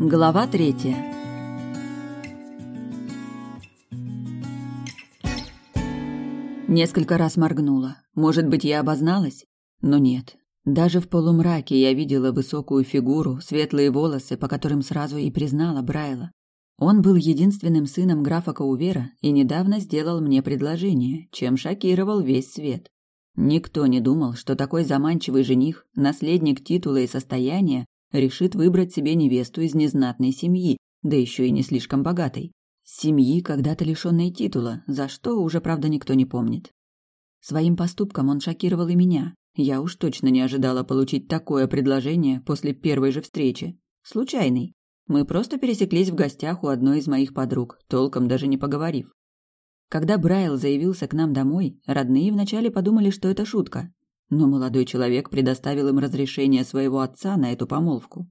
Глава третья. Несколько раз моргнула. Может быть, я обозналась? Но нет. Даже в полумраке я видела высокую фигуру, светлые волосы, по которым сразу и признала Брайла. Он был единственным сыном графа Каувера и недавно сделал мне предложение, чем шокировал весь свет. Никто не думал, что такой заманчивый жених, наследник титула и состояния, решит выбрать себе невесту из незнатной семьи, да еще и не слишком богатой. Семьи, когда-то лишенной титула, за что уже, правда, никто не помнит. Своим поступком он шокировал и меня. Я уж точно не ожидала получить такое предложение после первой же встречи. Случайный. Мы просто пересеклись в гостях у одной из моих подруг, толком даже не поговорив. Когда Брайл заявился к нам домой, родные вначале подумали, что это шутка. Но молодой человек предоставил им разрешение своего отца на эту помолвку.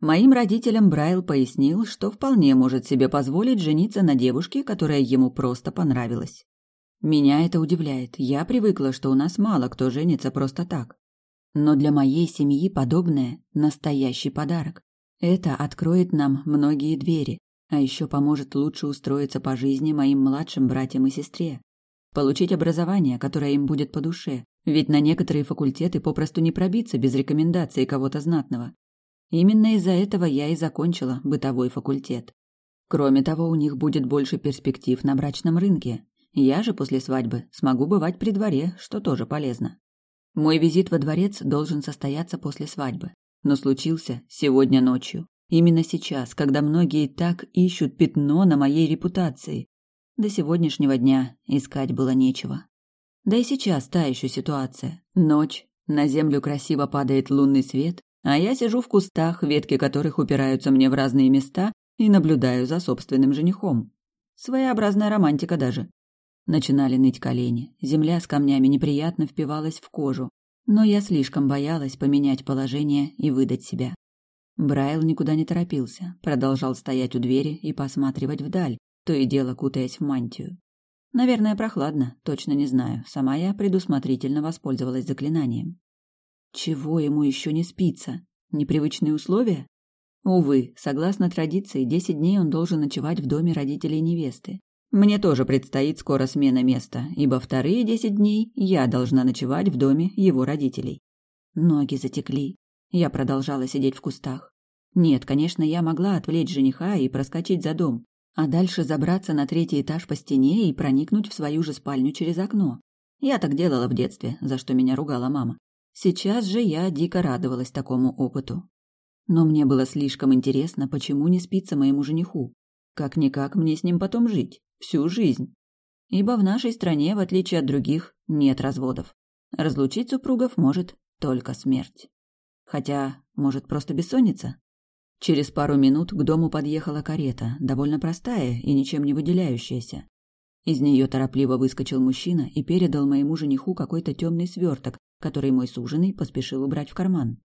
Моим родителям Брайл пояснил, что вполне может себе позволить жениться на девушке, которая ему просто понравилась. Меня это удивляет. Я привыкла, что у нас мало кто женится просто так. Но для моей семьи подобное – настоящий подарок. Это откроет нам многие двери, а еще поможет лучше устроиться по жизни моим младшим братьям и сестре. Получить образование, которое им будет по душе, ведь на некоторые факультеты попросту не пробиться без рекомендации кого-то знатного. Именно из-за этого я и закончила бытовой факультет. Кроме того, у них будет больше перспектив на брачном рынке. Я же после свадьбы смогу бывать при дворе, что тоже полезно. Мой визит во дворец должен состояться после свадьбы но случился сегодня ночью. Именно сейчас, когда многие так ищут пятно на моей репутации. До сегодняшнего дня искать было нечего. Да и сейчас та еще ситуация. Ночь, на землю красиво падает лунный свет, а я сижу в кустах, ветки которых упираются мне в разные места, и наблюдаю за собственным женихом. Своеобразная романтика даже. Начинали ныть колени, земля с камнями неприятно впивалась в кожу, но я слишком боялась поменять положение и выдать себя. Брайл никуда не торопился, продолжал стоять у двери и посматривать вдаль, то и дело кутаясь в мантию. Наверное, прохладно, точно не знаю. Сама я предусмотрительно воспользовалась заклинанием. Чего ему еще не спится? Непривычные условия? Увы, согласно традиции, десять дней он должен ночевать в доме родителей невесты. Мне тоже предстоит скоро смена места, ибо вторые десять дней я должна ночевать в доме его родителей. Ноги затекли. Я продолжала сидеть в кустах. Нет, конечно, я могла отвлечь жениха и проскочить за дом, а дальше забраться на третий этаж по стене и проникнуть в свою же спальню через окно. Я так делала в детстве, за что меня ругала мама. Сейчас же я дико радовалась такому опыту. Но мне было слишком интересно, почему не спится моему жениху. Как-никак мне с ним потом жить всю жизнь. Ибо в нашей стране, в отличие от других, нет разводов. Разлучить супругов может только смерть. Хотя, может, просто бессонница? Через пару минут к дому подъехала карета, довольно простая и ничем не выделяющаяся. Из нее торопливо выскочил мужчина и передал моему жениху какой-то темный сверток, который мой суженый поспешил убрать в карман.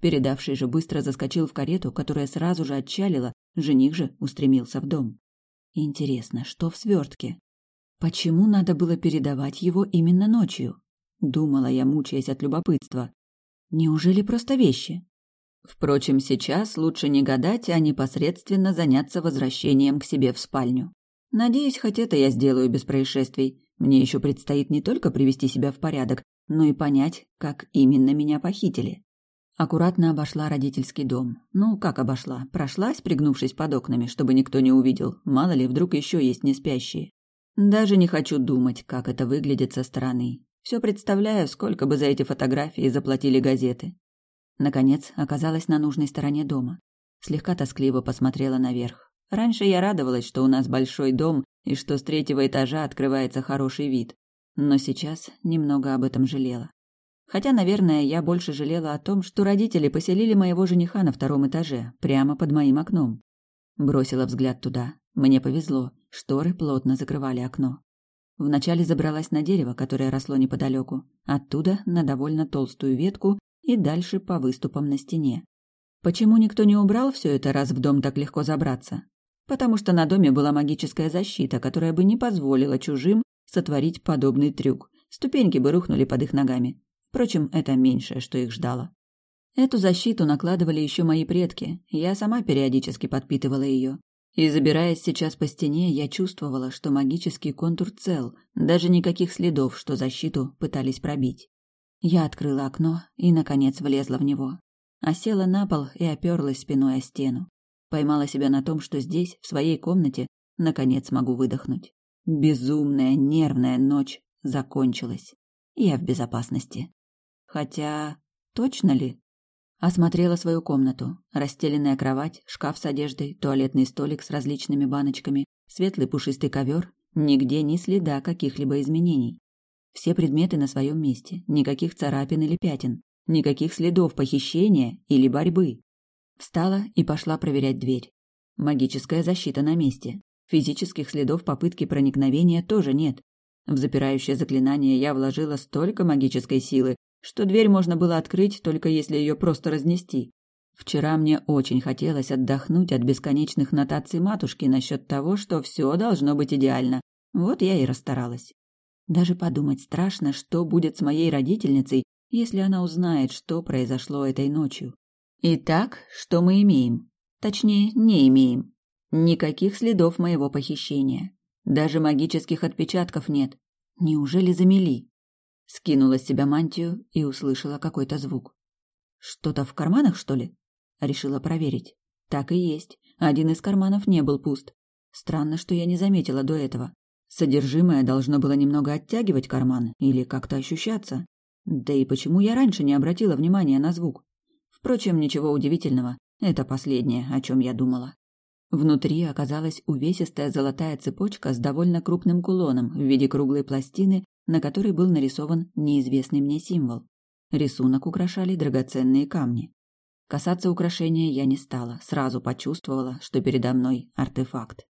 Передавший же быстро заскочил в карету, которая сразу же отчалила, жених же устремился в дом. Интересно, что в свертке? Почему надо было передавать его именно ночью? Думала я, мучаясь от любопытства. Неужели просто вещи? Впрочем, сейчас лучше не гадать, а непосредственно заняться возвращением к себе в спальню. Надеюсь, хоть это я сделаю без происшествий. Мне еще предстоит не только привести себя в порядок, но и понять, как именно меня похитили. Аккуратно обошла родительский дом. Ну, как обошла? Прошлась, пригнувшись под окнами, чтобы никто не увидел. Мало ли, вдруг еще есть не спящие. Даже не хочу думать, как это выглядит со стороны. Все представляю, сколько бы за эти фотографии заплатили газеты. Наконец, оказалась на нужной стороне дома. Слегка тоскливо посмотрела наверх. Раньше я радовалась, что у нас большой дом и что с третьего этажа открывается хороший вид. Но сейчас немного об этом жалела. Хотя, наверное, я больше жалела о том, что родители поселили моего жениха на втором этаже, прямо под моим окном. Бросила взгляд туда. Мне повезло, шторы плотно закрывали окно. Вначале забралась на дерево, которое росло неподалеку, оттуда на довольно толстую ветку и дальше по выступам на стене. Почему никто не убрал все это, раз в дом так легко забраться? Потому что на доме была магическая защита, которая бы не позволила чужим сотворить подобный трюк. Ступеньки бы рухнули под их ногами. Впрочем, это меньшее, что их ждало. Эту защиту накладывали еще мои предки, я сама периодически подпитывала ее. И забираясь сейчас по стене, я чувствовала, что магический контур цел, даже никаких следов, что защиту пытались пробить. Я открыла окно и, наконец, влезла в него. Осела на пол и оперлась спиной о стену. Поймала себя на том, что здесь, в своей комнате, наконец могу выдохнуть. Безумная, нервная ночь закончилась. Я в безопасности. Хотя, точно ли? Осмотрела свою комнату. Расстеленная кровать, шкаф с одеждой, туалетный столик с различными баночками, светлый пушистый ковер. Нигде ни следа каких-либо изменений. Все предметы на своем месте, никаких царапин или пятен, никаких следов похищения или борьбы. Встала и пошла проверять дверь. Магическая защита на месте. Физических следов попытки проникновения тоже нет. В запирающее заклинание я вложила столько магической силы, что дверь можно было открыть, только если ее просто разнести. Вчера мне очень хотелось отдохнуть от бесконечных нотаций матушки насчет того, что все должно быть идеально. Вот я и расстаралась. Даже подумать страшно, что будет с моей родительницей, если она узнает, что произошло этой ночью. Итак, что мы имеем? Точнее, не имеем. Никаких следов моего похищения. Даже магических отпечатков нет. Неужели замели? Скинула с себя мантию и услышала какой-то звук. Что-то в карманах, что ли? Решила проверить. Так и есть. Один из карманов не был пуст. Странно, что я не заметила до этого. Содержимое должно было немного оттягивать карман или как-то ощущаться. Да и почему я раньше не обратила внимания на звук? Впрочем, ничего удивительного. Это последнее, о чем я думала. Внутри оказалась увесистая золотая цепочка с довольно крупным кулоном в виде круглой пластины на которой был нарисован неизвестный мне символ. Рисунок украшали драгоценные камни. Касаться украшения я не стала, сразу почувствовала, что передо мной артефакт.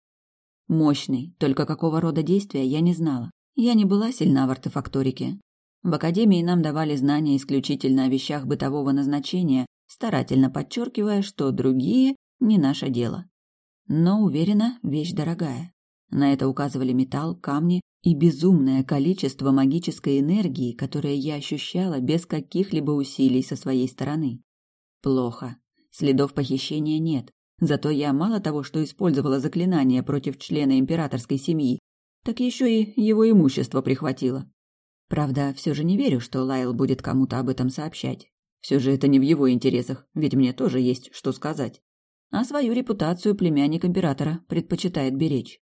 Мощный, только какого рода действия я не знала. Я не была сильна в артефакторике. В академии нам давали знания исключительно о вещах бытового назначения, старательно подчеркивая, что другие не наше дело. Но уверена, вещь дорогая. На это указывали металл, камни и безумное количество магической энергии, которое я ощущала без каких-либо усилий со своей стороны. Плохо. Следов похищения нет. Зато я мало того, что использовала заклинание против члена императорской семьи, так еще и его имущество прихватила. Правда, все же не верю, что Лайл будет кому-то об этом сообщать. Все же это не в его интересах, ведь мне тоже есть что сказать. А свою репутацию племянник императора предпочитает беречь.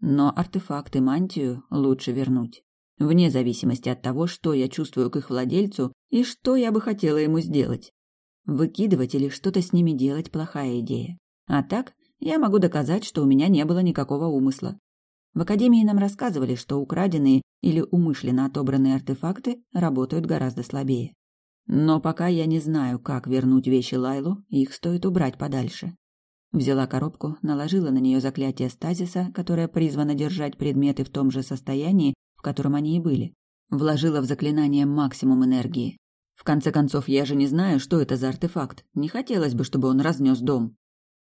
Но артефакты мантию лучше вернуть. Вне зависимости от того, что я чувствую к их владельцу и что я бы хотела ему сделать. Выкидывать или что-то с ними делать – плохая идея. А так, я могу доказать, что у меня не было никакого умысла. В академии нам рассказывали, что украденные или умышленно отобранные артефакты работают гораздо слабее. Но пока я не знаю, как вернуть вещи Лайлу, их стоит убрать подальше. Взяла коробку, наложила на нее заклятие стазиса, которое призвано держать предметы в том же состоянии, в котором они и были. Вложила в заклинание максимум энергии. В конце концов, я же не знаю, что это за артефакт. Не хотелось бы, чтобы он разнес дом.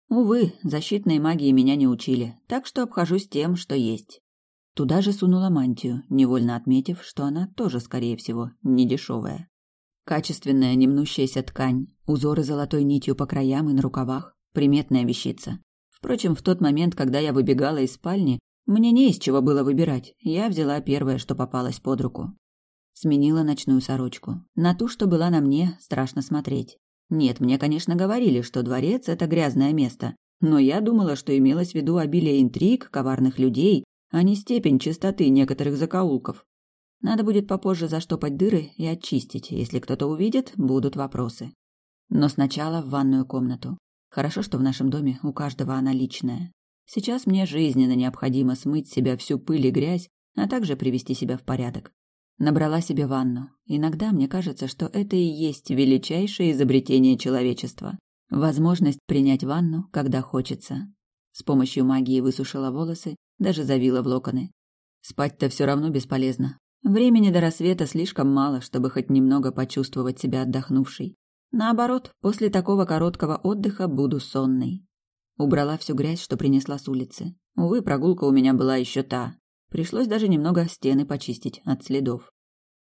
Увы, защитной магии меня не учили, так что обхожусь тем, что есть. Туда же сунула мантию, невольно отметив, что она тоже, скорее всего, не дешевая. Качественная немнущаяся ткань, узоры золотой нитью по краям и на рукавах, Приметная вещица. Впрочем, в тот момент, когда я выбегала из спальни, мне не из чего было выбирать. Я взяла первое, что попалось под руку. Сменила ночную сорочку. На ту, что была на мне, страшно смотреть. Нет, мне, конечно, говорили, что дворец – это грязное место. Но я думала, что имелось в виду обилие интриг, коварных людей, а не степень чистоты некоторых закоулков. Надо будет попозже заштопать дыры и очистить. Если кто-то увидит, будут вопросы. Но сначала в ванную комнату. Хорошо, что в нашем доме у каждого она личная. Сейчас мне жизненно необходимо смыть себя всю пыль и грязь, а также привести себя в порядок. Набрала себе ванну. Иногда мне кажется, что это и есть величайшее изобретение человечества. Возможность принять ванну, когда хочется. С помощью магии высушила волосы, даже завила в локоны. Спать-то все равно бесполезно. Времени до рассвета слишком мало, чтобы хоть немного почувствовать себя отдохнувшей. Наоборот, после такого короткого отдыха буду сонной. Убрала всю грязь, что принесла с улицы. Увы, прогулка у меня была еще та. Пришлось даже немного стены почистить от следов.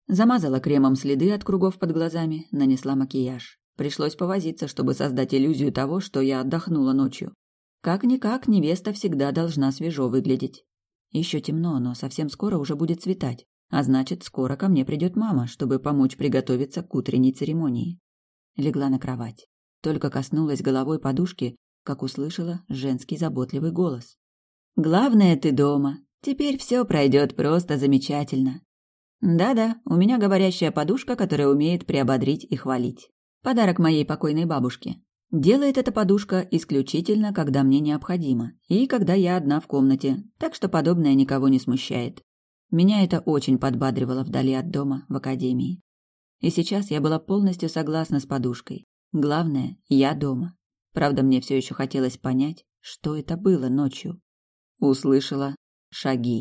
Замазала кремом следы от кругов под глазами, нанесла макияж. Пришлось повозиться, чтобы создать иллюзию того, что я отдохнула ночью. Как-никак, невеста всегда должна свежо выглядеть. Еще темно, но совсем скоро уже будет светать, а значит, скоро ко мне придет мама, чтобы помочь приготовиться к утренней церемонии. Легла на кровать. Только коснулась головой подушки, как услышала женский заботливый голос. «Главное, ты дома. Теперь все пройдет просто замечательно». Да-да, у меня говорящая подушка, которая умеет приободрить и хвалить. Подарок моей покойной бабушке. Делает эта подушка исключительно, когда мне необходимо, и когда я одна в комнате, так что подобное никого не смущает. Меня это очень подбадривало вдали от дома, в академии. И сейчас я была полностью согласна с подушкой. Главное, я дома. Правда, мне все еще хотелось понять, что это было ночью. Услышала шаги.